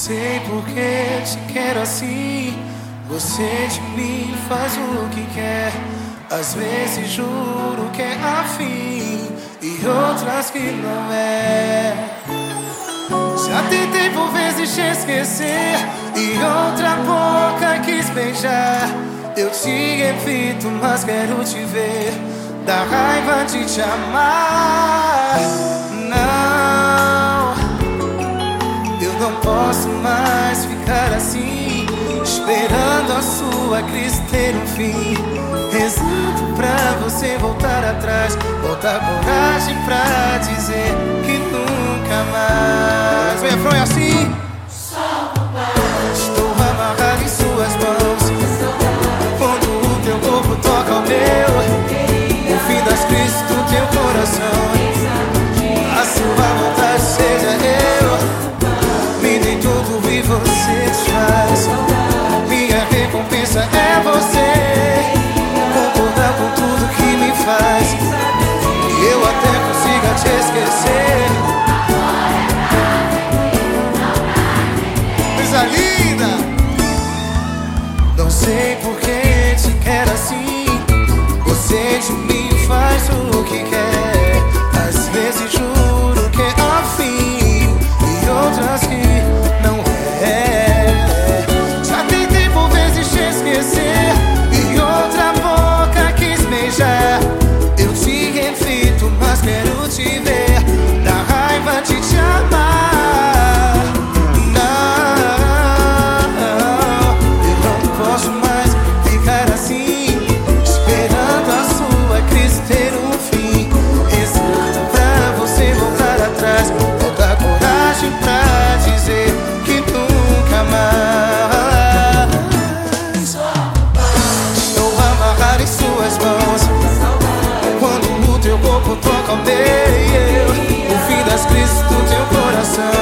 Sei por que te quero assim. Você de mim faz o que quer. Às vezes juro que é afim e outras que não é. Já tentei por vezes te esquecer e outra boca quis beijar. Eu te evito, mas quero te ver. Da raiva de te amar. Esperando a sua crise ter um fim. Rezando pra você voltar atrás. Botar coragem pra dizer que nunca mais. Minha é assim. Isso me faz o que quer. corpo, tua caldeia. O fim das crises do teu coração.